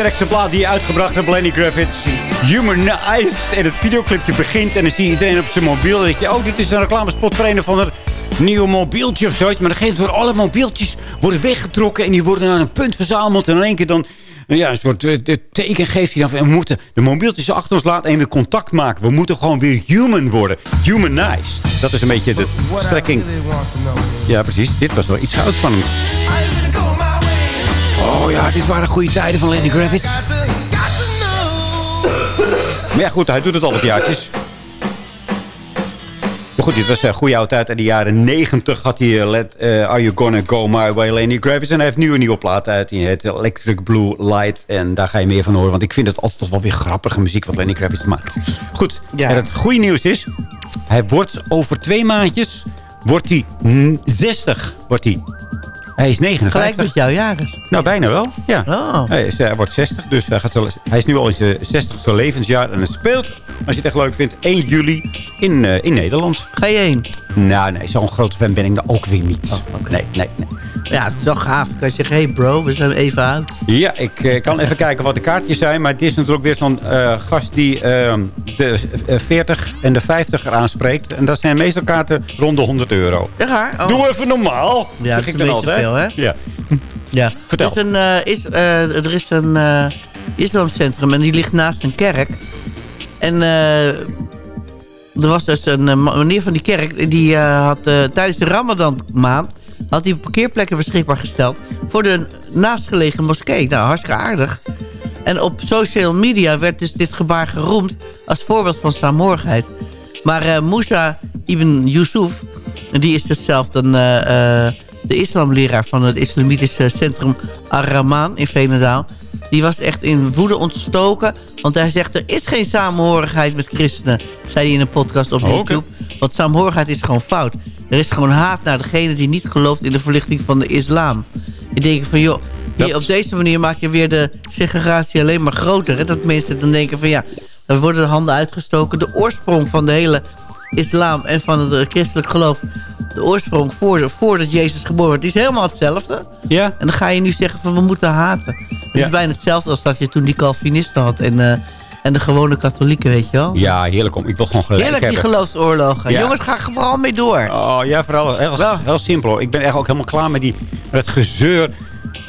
Sterkste plaat die hij uitgebracht heeft, Lenny Kravitz. Humanized. En het videoclipje begint en dan zie je iedereen op zijn mobiel. Dan denk je, oh, dit is een reclamespot voor een of ander nieuw mobieltje of zoiets. Maar dan geeft door alle mobieltjes worden weggetrokken en die worden naar een punt verzameld. En in één keer dan ja, een soort eh, teken geeft hij dan van, we moeten de mobieltjes achter ons laten en weer contact maken. We moeten gewoon weer human worden. Humanized. Dat is een beetje de strekking. Ja, precies. Dit was wel iets uitspannends. Oh ja, dit waren goede tijden van Lenny Kravitz. Maar ja, goed, hij doet het al wat jaartjes. Maar goed, dit was een goede oude tijd. In de jaren 90 had hij eh, Let, eh, Are You Gonna Go My Way, Lenny Kravitz. En hij heeft nu een nieuwe plaat uit. Die heet Electric Blue Light. En daar ga je meer van horen. Want ik vind het altijd toch wel weer grappige muziek wat Lenny Kravitz maakt. Goed, en het goede nieuws is... Hij wordt over twee maandjes... Wordt hij mm, 60. Wordt hij. Hij is 59. Gelijk met jouw jaren. Nou, bijna wel. Ja. Oh. Hij, is, hij wordt 60, dus hij, gaat zo, hij is nu al in zijn 60ste levensjaar. En hij speelt, als je het echt leuk vindt, 1 juli in, eh, in Nederland. Ga je heen? Nou, nee, zo'n grote fan ben ik ook weer niet. Nee, nee, nee. Ja, het is wel gaaf. Kan je zeggen, hey bro, we zijn even uit. Ja, ik eh, kan even kijken wat de kaartjes zijn. Maar het is natuurlijk weer zo'n eh, gast die eh, de eh, 40 en de 50 er aanspreekt. En dat zijn meestal kaarten rond de 100 euro. Ja, raar. Oh. Doe even normaal, Ja, zeg dat ik is dan een beetje altijd. veel, hè? Ja. Ja. Vertel. Er is een, eh, is, eh, er is een eh, islamcentrum en die ligt naast een kerk. En eh, er was dus een eh, meneer van die kerk... die eh, had eh, tijdens de Ramadan maand... had hij parkeerplekken beschikbaar gesteld... voor de naastgelegen moskee. Nou, hartstikke aardig. En op social media werd dus dit gebaar geroemd... als voorbeeld van saamhorigheid. Maar eh Musa ibn Yusuf... die is dus zelf dan... eh, eh, de islamleraar van het islamitische centrum Ar-Rahman in Veenendaal... die was echt in woede ontstoken. Want hij zegt, er is geen samenhorigheid met christenen... zei hij in een podcast op Oh. YouTube. Want samenhorigheid is gewoon fout. Er is gewoon haat naar degene die niet gelooft in de verlichting van de islam. Je denkt van, joh, hier, op deze manier maak je weer de segregatie alleen maar groter. Hè? Dat mensen dan denken van, ja, er worden de handen uitgestoken. De oorsprong van de hele islam en van het eh, christelijk geloof... de oorsprong voor, voordat Jezus geboren werd, is helemaal hetzelfde. Ja. En dan ga je nu zeggen van, we moeten haten. Het Ja. is bijna hetzelfde als dat je toen die Calvinisten had... en, eh, en de gewone katholieken, weet je wel. Ja, heerlijk. Om. Ik wil gewoon gelijk Heerlijk, die geloofsoorlogen. Ja. Jongens, ga er vooral mee door. Oh ja, vooral heel, heel simpel. hoor. Ik ben echt ook helemaal klaar met, die, met het gezeur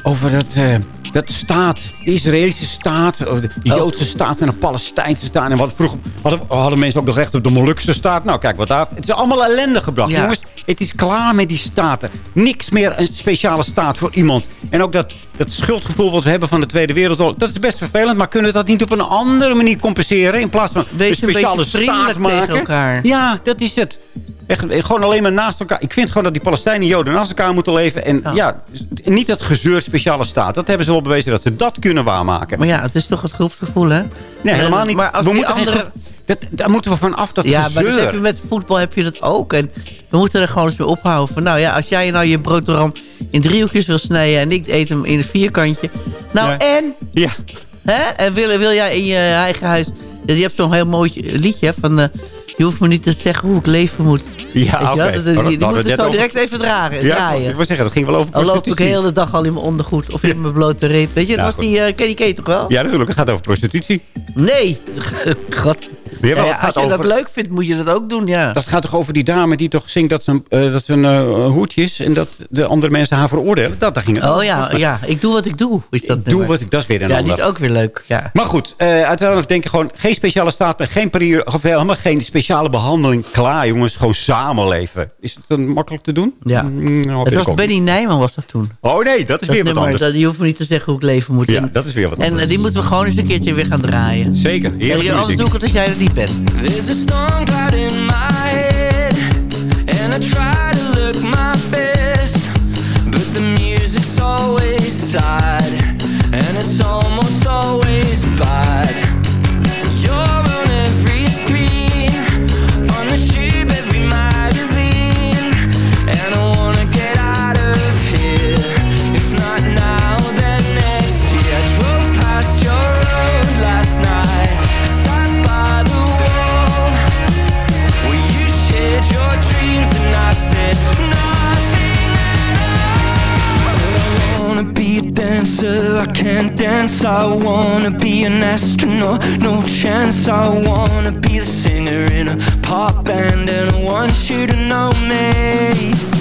over dat, eh, dat staat. De Israëlische staat, of de. Joodse staat en de Palestijnse staat. En wat vroeger hadden, hadden mensen ook nog recht op de Molukse staat. Nou, kijk wat daar. Het is allemaal ellende gebracht. Ja. Jongens, het is klaar met die staten. Niks meer een speciale staat voor iemand. En ook dat, dat schuldgevoel wat we hebben van de Tweede Wereldoorlog. Dat is best vervelend. Maar kunnen we dat niet op een andere manier compenseren? In plaats van Wees een speciale staat maken. tegen elkaar. Ja, dat is het. Echt, eh, gewoon alleen maar naast elkaar. Ik vind gewoon dat die Palestijnen en Joden naast elkaar moeten leven. En ja, niet dat gezeur speciale staat. Dat hebben ze wel bewezen dat ze dat kunnen waarmaken. Maar ja, het is toch het groepsgevoel, hè? Nee, helemaal En- niet. Maar als we moeten andere... dat, daar moeten we van af, dat Ja, maar gezeur. heb je met voetbal heb je dat ook. En we moeten er gewoon eens mee ophouden. Van, nou ja, als jij nou je broodram in driehoekjes wil snijden... en ik eet hem in een vierkantje. Nou, Ja. en? Ja. Hè? En wil, wil jij in je eigen huis... Je hebt zo'n heel mooi liedje van... eh, je hoeft me niet te zeggen hoe ik leven moet. Je wel? oké. Dat- Oh, dat die die hadden we moet het het zo over. direct even dragen, Ja, draaien. ik wil zeggen, dat ging wel over Dan loop ik de prostitutie. hele dag al in mijn ondergoed. Of in mijn blote reet. Weet je, dat Nou, was die... eh ken je ken je toch wel? Ja, natuurlijk. Het gaat over prostitutie. Nee. [laughs] God. Ja, het gaat als je dat over- leuk vindt, moet je dat ook doen, ja. Dat gaat toch over die dame die toch zingt dat ze een, eh, dat ze een eh, hoedje is... en dat de andere mensen haar veroordelen. Dat, daar ging het Oh ja, ja, ik doe wat ik doe, is dat Doe nummer. wat ik... Dat is weer een Ja, ander. die is ook weer leuk, ja. Maar goed, eh, uiteindelijk denk ik gewoon... geen speciale staat, geen periode, of helemaal geen speciale behandeling. Klaar, jongens. Gewoon samenleven. Is het dan makkelijk te doen? Ja. Mm, nou, Het was Benny Nijman was dat toen. Oh nee, dat is Dat weer wat nummer, anders. dat, je hoeft me niet te zeggen hoe ik leven moet. Ja, En- dat is weer wat En anders. eh, die moeten we gewoon eens een keertje weer gaan draaien. Zeker, Ja, heerlijke anders muziek. doe ik het als jij er niet bent. There's a storm cloud in my head, and I try to look my best, but the music's always sad, and it's almost always bad. Can't dance. I wanna be an astronaut, no chance. I wanna be the singer in a pop band, and I want you to know me.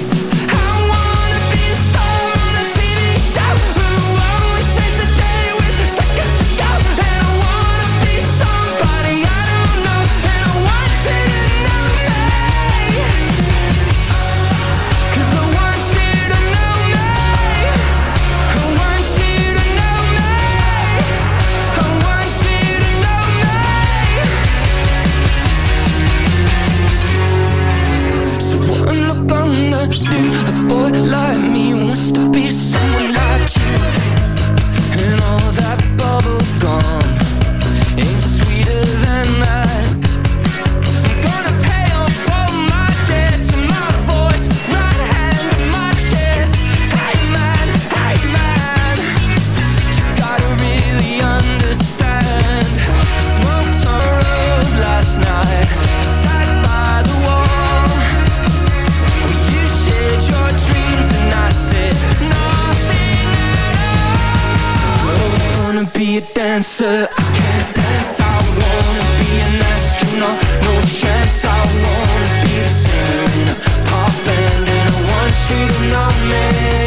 Dancer, I can't dance. I wanna be an astronaut, no chance. I wanna be the singer in a pop band, and I want you to know me.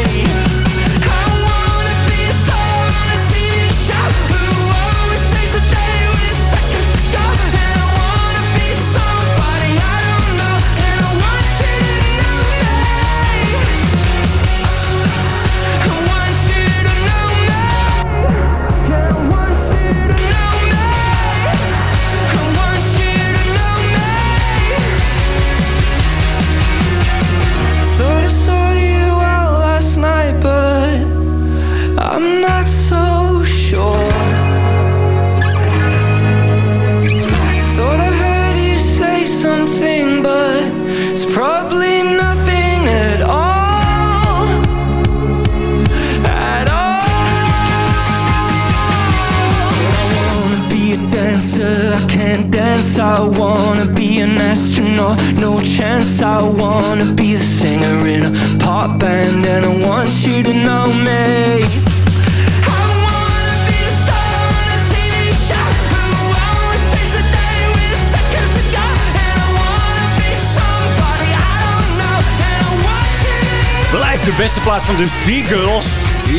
De Z-Girls.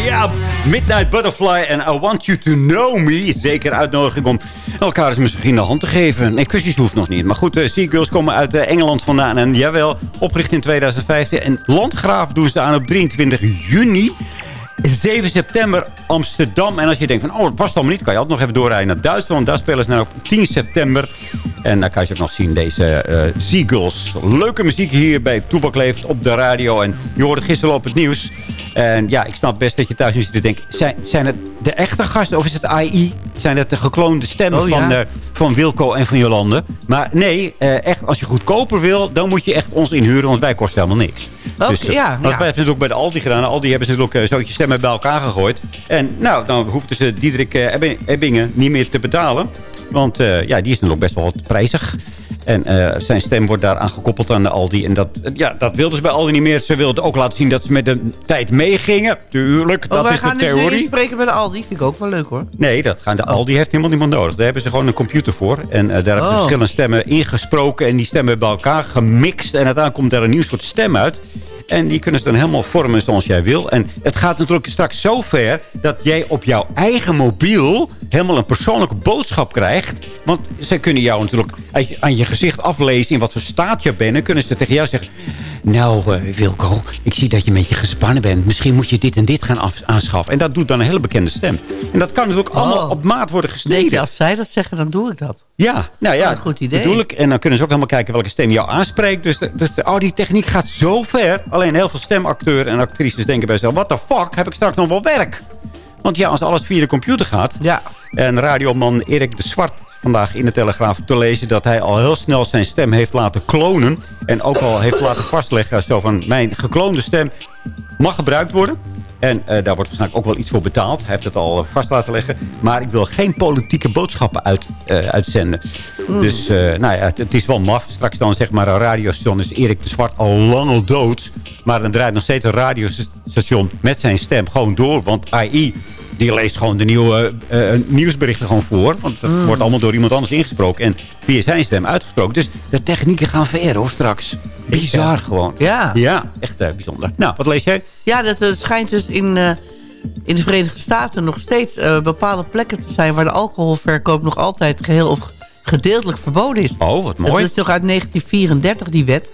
Ja, Midnight Butterfly en I Want You To Know Me. Zeker uitnodiging om elkaar eens misschien de hand te geven. Nee, kusjes hoeft nog niet. Maar goed, de Z-Girls komen uit eh, Engeland vandaan. En jawel, opgericht in 2015. En Landgraaf doen ze aan op 23 juni. 7 september Amsterdam. En als je denkt van, oh, het was het allemaal niet. Kan je altijd nog even doorrijden naar Duitsland. Daar spelen ze nou op 10 september. En daar kan je ze ook nog zien, deze eh Seagulls. Leuke muziek hier bij Toebak Leeft op de radio. En je hoorde gisteren op het nieuws. En ja, ik snap best dat je thuis nu zit te denken... Zijn, zijn het de echte gasten of is het AI? Zijn het de gekloonde stemmen Oh, ja. van, eh, van Wilco en van Jolande? Maar nee, eh, echt, als je goedkoper wil... dan moet je echt ons inhuren, want wij kosten helemaal niks. Oké, eh, ja, want ja. wij hebben het ook bij de Aldi gedaan. Aldi hebben ze natuurlijk uh, zootje stemmen bij elkaar gegooid. En nou, dan hoefden ze Diederik eh, Ebbingen niet meer te betalen. Want eh, ja, die is natuurlijk best wel wat prijzig. En eh, zijn stem wordt daaraan gekoppeld aan de Aldi. En dat, ja, dat wilden ze bij Aldi niet meer. Ze wilden ook laten zien dat ze met de tijd meegingen. Tuurlijk, Oh, dat is de gaan dus theorie. weer spreken bij de Aldi. Vind ik ook wel leuk hoor. Nee, dat gaan de Aldi heeft helemaal niemand nodig. Daar hebben ze gewoon een computer voor. En eh, daar hebben ze Oh. verschillende stemmen ingesproken. En die stemmen bij elkaar gemixt. En uiteindelijk komt daar een nieuw soort stem uit. En die kunnen ze dan helemaal vormen zoals jij wil. En het gaat natuurlijk straks zo ver... dat jij op jouw eigen mobiel helemaal een persoonlijke boodschap krijgt. Want ze kunnen jou natuurlijk aan je gezicht aflezen... in wat voor staat je bent. En kunnen ze tegen jou zeggen... Nou, eh, Wilco, ik zie dat je een beetje gespannen bent. Misschien moet je dit en dit gaan af- aanschaffen. En dat doet dan een hele bekende stem. En dat kan dus ook allemaal op maat worden gesneden. Als zij dat zeggen, dan doe ik dat. Ja, nou ja, een goed idee. bedoel ik. En dan kunnen ze ook helemaal kijken welke stem jou aanspreekt. Dus, dus oh, die techniek gaat zo ver. Alleen heel veel stemacteurs en actrices denken bij zichzelf... what the fuck, heb ik straks nog wel werk? Want ja, als alles via de computer gaat... Ja. en radioman Erik de Zwart vandaag in de Telegraaf te lezen... dat hij al heel snel zijn stem heeft laten klonen... en ook al heeft laten vastleggen... zo van, mijn gekloonde stem mag gebruikt worden... En eh, daar wordt waarschijnlijk ook wel iets voor betaald. Hij heeft het al eh, vast laten leggen. Maar ik wil geen politieke boodschappen uit, eh, uitzenden. Dus eh, nou ja, het, het is wel maf. Straks dan zeg maar een radiostation is Erik de Zwart al lang al dood. Maar dan draait nog steeds een radiostation met zijn stem gewoon door. Want AI die leest gewoon de nieuwe eh, eh, nieuwsberichten gewoon voor. Want dat Mm. wordt allemaal door iemand anders ingesproken. En via zijn stem uitgesproken. Dus de technieken gaan ver hoor straks. Bizar gewoon. Ja. Ja, echt eh, bijzonder. Nou, wat lees jij? Ja, dat het schijnt dus in, in de Verenigde Staten nog steeds bepaalde plekken te zijn... waar de alcoholverkoop nog altijd geheel of gedeeltelijk verboden is. Oh, wat mooi. Dat is toch uit 1934, die wet.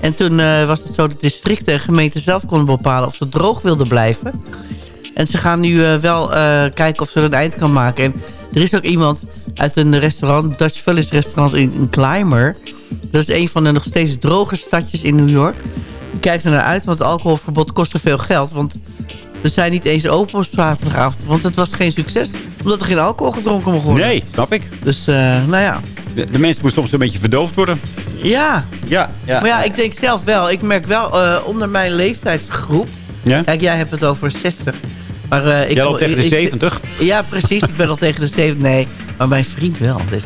En toen was het zo dat districten en gemeenten zelf konden bepalen... of ze droog wilden blijven. En ze gaan nu eh, wel eh, kijken of ze er een eind kan maken. En er is ook iemand uit een restaurant, Dutch Village restaurant in, Clymer. Dat is een van de nog steeds droge stadjes in New York. Die kijkt er naar uit, want het alcoholverbod kost te veel geld. Want we zijn niet eens open op zaterdagavond. Want het was geen succes, omdat er geen alcohol gedronken mocht worden. Nee, snap ik. Dus, eh, nou ja. De, de mensen moeten soms een beetje verdoofd worden. Ja. Ja, ja. Maar ja, ik denk zelf wel. Ik merk wel onder mijn leeftijdsgroep... Ja? Kijk, jij hebt het over 60. Maar, eh, ik, Jij loopt tegen de ik- 70. Ja, precies. Ik ben al tegen de 70. Nee, maar mijn vriend wel. Dus.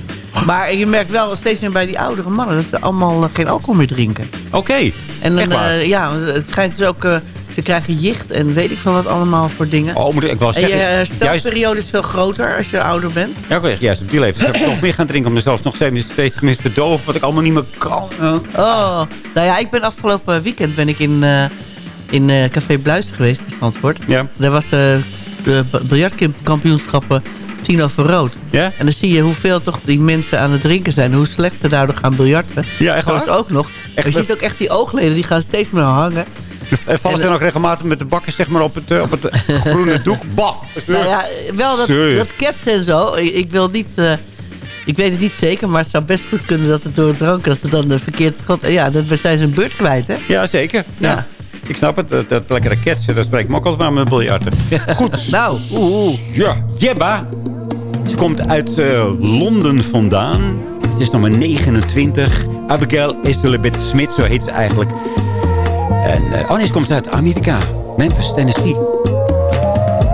Maar je merkt wel steeds meer bij die oudere mannen... dat ze allemaal eh, geen alcohol meer drinken. Oké, En dan, eh, ja, het schijnt dus ook... ze krijgen jicht en weet ik veel wat allemaal voor dingen. Oh, moet ik, ik wel en je zeggen... herstelperiode is veel groter als je ouder bent. ja, weet, juist op die leeftijd ik nog meer gaan drinken... om mezelf nog steeds, steeds meer te verdoven... wat ik allemaal niet meer kan. Oh, nou ja, ik ben afgelopen weekend ben ik in, in eh, Café Bluis geweest in Zandvoort. Ja. Daar was eh, de b- biljartkampioenschappen tien over rood. Ja? En dan zie je hoeveel toch die mensen aan het drinken zijn. Hoe slecht ze daardoor gaan biljarten. Ja, echt was waar? ook nog. Echt je ziet ook echt die oogleden, die gaan steeds meer hangen. En vallen ze dan ook regelmatig met de bakken zeg maar, op het, eh, op het eh, groene [laughs] doek? Bah! Nou ja, wel dat, dat ketsen en zo. Ik, ik wil niet... eh, ik weet het niet zeker, maar het zou best goed kunnen dat het door drank... dat ze dan de verkeerd schot... Ja, dat we zijn zijn beurt kwijt, hè? Ja, zeker. Ja. Ja. Ik snap het. Dat, dat lekkere ketsen, dat spreekt altijd maar met biljarten. [laughs] Goed. Nou, oeh, oeh. Ja, Jebba. Ze komt uit eh, Londen vandaan. Het is nummer 29. Abigail Elizabeth Smith, zo heet ze eigenlijk. En, eh, oh nee, ze komt uit Amerika. Memphis, Tennessee.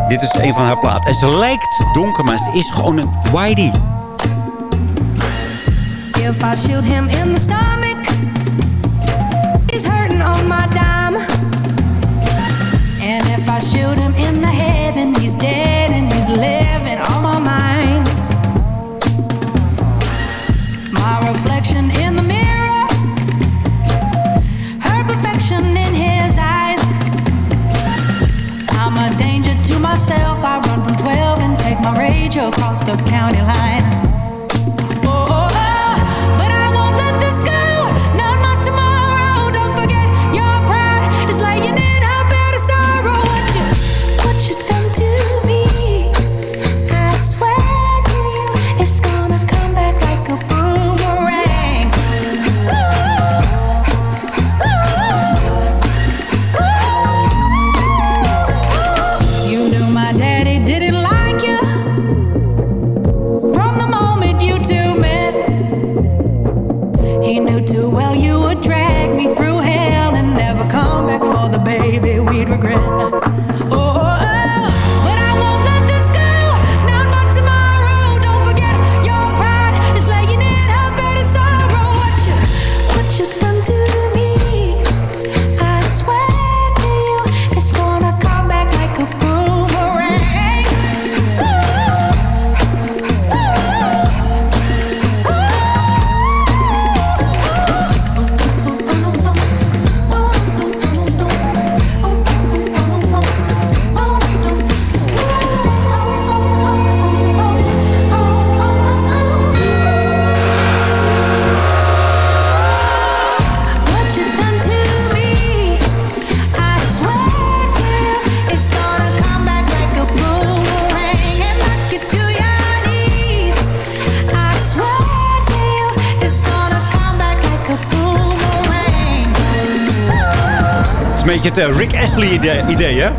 Dit is een van haar platen. En ze lijkt donker, maar ze is gewoon een whitey. If I shoot him in the stomach, he's hurting on my dime. I shoot him in the head, and he's dead and he's living on my mind. My reflection in the mirror, her perfection in his eyes. I'm a danger to myself. I run from 12 and take my rage across the county line. Beetje het eh, Rick Astley idee, idee, hè?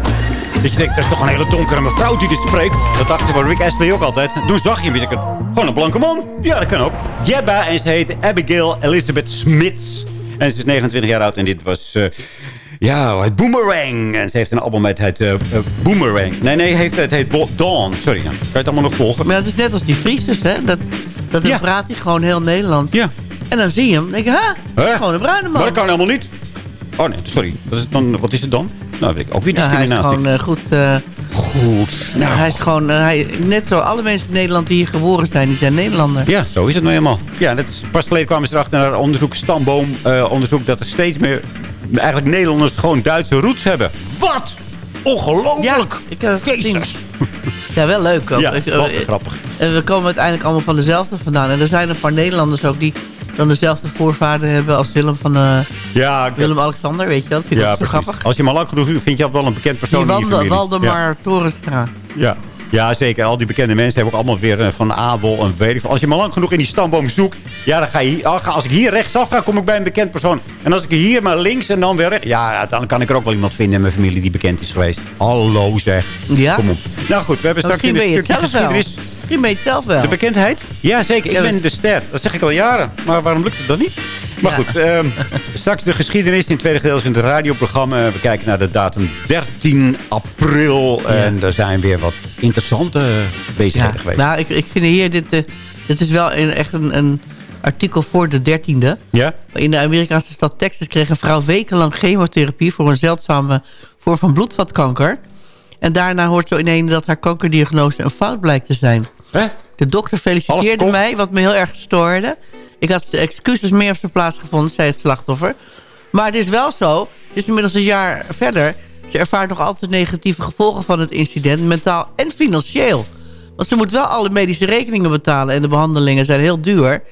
Dat je denkt, dat is toch een hele donkere mevrouw die dit spreekt. Dat dacht je van Rick Astley ook altijd. Toen zag je hem, ik gewoon een blanke man. Ja, dat kan ook. Jebba en ze heet Abigail Elizabeth Smits. En ze is 29 jaar oud en dit was... eh, ja, het Boomerang. En ze heeft een album met het eh, Boomerang. Nee, nee, heeft, het heet Dawn. Sorry, kan je het allemaal nog volgen? Maar het is net als die Friesers, hè? Dat, dat Ja. praat hij gewoon heel Nederlands. Ja. En dan zie je hem. Denk je, dat Hè? gewoon een bruine man. Maar dat kan helemaal niet. Oh nee, sorry. Dat is dan, wat is het dan? Nou, weet ik ook weer Ja, hij is discriminatie. gewoon eh, goed, eh, Goed. Nou, hij is gewoon, eh, hij, net zo, alle mensen in Nederland die hier geboren zijn, die zijn Nederlander. Ja, zo is het nou helemaal. Ja, is, pas geleden kwamen ze erachter naar onderzoek Stamboom. onderzoek dat er steeds meer eigenlijk Nederlanders gewoon Duitse roots hebben. Wat? Ongelooflijk. Ja, ik heb het. Jezus. [laughs] Ja, wel leuk ook. Ja, eh, grappig. En we komen uiteindelijk allemaal van dezelfde vandaan. En er zijn een paar Nederlanders ook die dan dezelfde voorvader hebben als Willem van eh, Ja, Willem-Alexander, weet je wel. Dat vind ik ja ook grappig. Als je maar lang genoeg vind je altijd wel een bekend persoon Die in. Waldemar Torenstra. Ja. Ja, zeker. Al die bekende mensen hebben ook allemaal weer eh, van adel en weet ik. Als je maar lang genoeg in die stamboom zoekt, ja, dan ga je hier, als ik hier rechtsaf ga, kom ik bij een bekend persoon. En als ik hier maar links en dan weer rechts, ja, dan kan ik er ook wel iemand vinden in mijn familie die bekend is geweest. Hallo zeg. Ja? Kom op. Nou goed, we hebben straks Misschien in het zelf wel. Misschien je het zelf wel. de bekendheid. Ja, zeker. Ik ben de ster. Dat zeg ik al jaren. Maar waarom lukt het dan niet? Maar goed, ehm, [laughs] straks de geschiedenis in het tweede gedeelte van het radioprogramma. We kijken naar de datum 13 april. En er zijn weer wat interessante bezigheden Ja, geweest. nou, ik, ik vind hier, dit, eh, dit is wel een, echt een, een artikel voor de dertiende. Ja? In de Amerikaanse stad Texas kreeg een vrouw wekenlang chemotherapie... voor een zeldzame vorm van bloedvatkanker. En daarna hoort zo ineens dat haar kankerdiagnose een fout blijkt te zijn. Hè? De dokter feliciteerde mij, wat me heel erg stoorde. Ik had excuses meer op zijn plaats gevonden, zei het slachtoffer. Maar het is wel zo, het is inmiddels een jaar verder... ze ervaart nog altijd negatieve gevolgen van het incident... mentaal en financieel. Want ze moet wel alle medische rekeningen betalen... en de behandelingen zijn heel duur.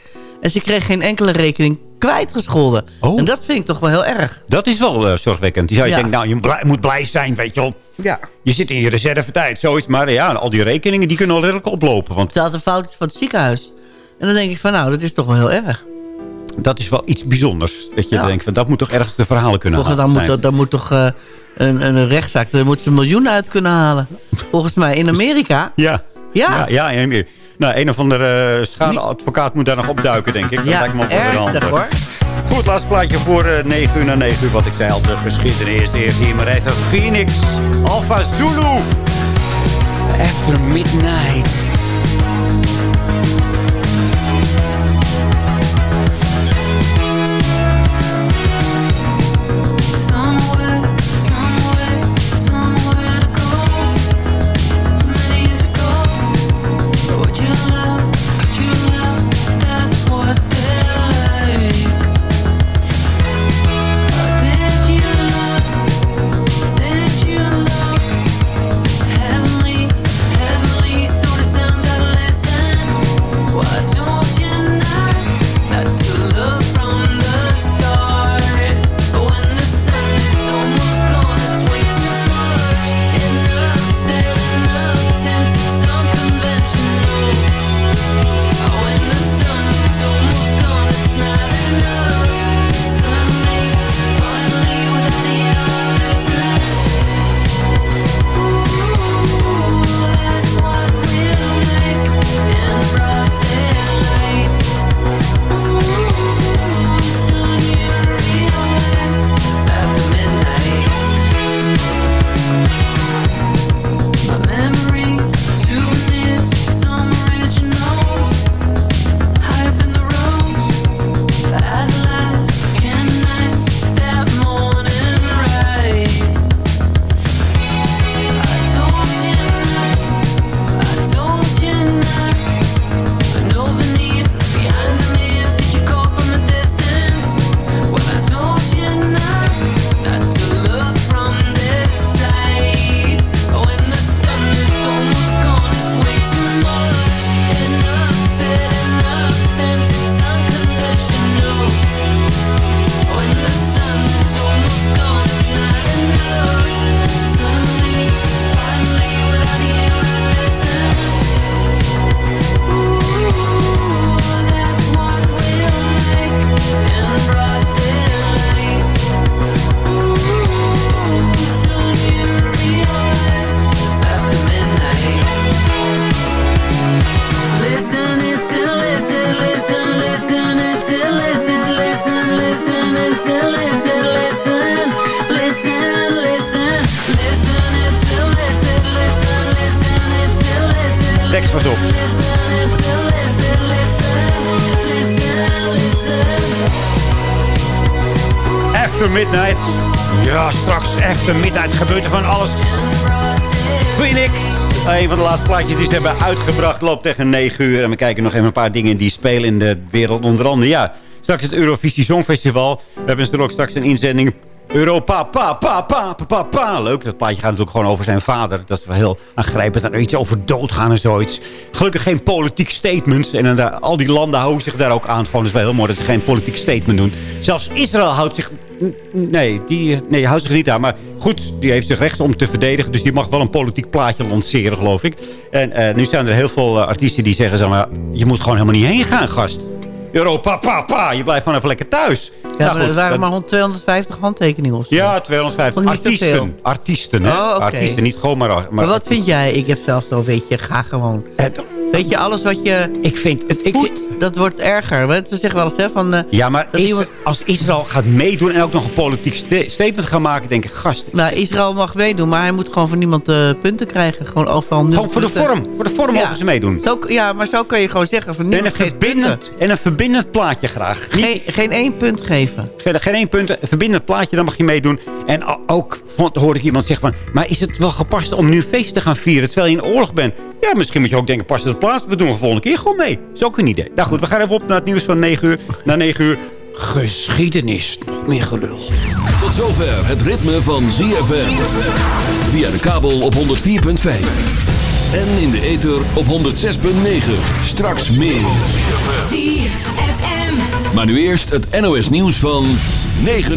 En ze kreeg geen enkele rekening kwijtgescholden. Oh. En dat vind ik toch wel heel erg. Dat is wel eh, zorgwekkend. Je zou je Ja. denken, nou, je blij- moet blij zijn, weet je wel. Ja. Je zit in je reservetijd, zoiets. Maar ja, al die rekeningen die kunnen al redelijk oplopen. Want Ze had een foutje van het ziekenhuis. En dan denk ik van, nou, dat is toch wel heel erg. dat is wel iets bijzonders. Dat je Ja. denkt, van, dat moet toch ergens de verhalen kunnen Toch, halen. dan, moet, dan moet toch eh, een, een rechtszaak... daar moeten ze een miljoen uit kunnen halen. [laughs] Volgens mij in Amerika. Ja. Ja. Ja, ja en meer. Nou, een of andere uh, schadeadvocaat moet daar nog opduiken, denk ik. Dat Ja, lijkt me ook ernstig, hoor. Goed, laatste plaatje voor eh 9 uur na 9 uur. Wat ik zei al, de geschiedenis. Eerst hier maar even Phoenix. Alpha Zulu. After Midnight. Tekst was op. After Midnight. Ja, straks After Midnight gebeurt er van alles. Phoenix. Een van de laatste plaatjes die ze hebben uitgebracht loopt tegen 9 uur. En we kijken nog even een paar dingen die spelen in de wereld. Onder andere, ja, straks het Eurovisie Songfestival. We hebben straks een inzending Europa, pa, pa, pa, pa, pa, pa. Leuk, dat plaatje gaat natuurlijk gewoon over zijn vader. Dat is wel heel aangrijpend. En iets over doodgaan en zoiets. Gelukkig geen politiek statement. En daar- al die landen houden zich daar ook aan. Gewoon, is wel heel mooi dat ze geen politiek statement doen. Zelfs Israël houdt zich... Nee, die, nee, houdt zich niet aan. Maar goed, die heeft zich recht om te verdedigen. Dus die mag wel een politiek plaatje lanceren, geloof ik. En eh, nu zijn er heel veel eh, artiesten die zeggen... Zeg maar, je moet gewoon helemaal niet heen gaan, gast. Europa, pa, pa. Je blijft gewoon even lekker thuis. Ja, Nou maar goed, er waren dat- maar 100 250 handtekeningen of zo. ja, 250. Vond ik niet zoveel. Artiesten. Artiesten, hè? Oh. Artiesten, niet gewoon maar... maar, Maar wat vind jij? Ik heb zelf zo, weet je, ga gewoon. Weet je, alles wat je ik vind, voedt, dat wordt erger. Want Ze zeggen wel eens, hè, van... eh, Ja, maar iemand- als Israël gaat meedoen en ook nog een politiek sta- statement gaan maken... denk ik, gast, Nou, Israël mag meedoen, maar hij moet gewoon van niemand eh, punten krijgen. Gewoon overal nul gewoon voor de vorm. Voor de vorm Ja. mogen ze meedoen. Zo, ja, maar zo kun je gewoon zeggen van En een, punten. verbindend, en een verbindend plaatje graag. Niet, Geen, geen één punt geven. geen, geen één punt, een verbindend plaatje, dan mag je meedoen. En ook vond, hoorde ik iemand zeggen van... maar is het wel gepast om nu feest te gaan vieren terwijl je in oorlog bent? Ja, misschien moet je ook denken, pas het plaats. We doen de volgende keer gewoon mee. Dat is ook een idee. Nou goed, we gaan even op naar het nieuws van 9 uur. Na 9 uur, geschiedenis. Nog meer gelul. Tot zover het ritme van ZFM. Via de kabel op 104.5. En in de ether op 106.9. Straks meer. Maar nu eerst het NOS nieuws van 9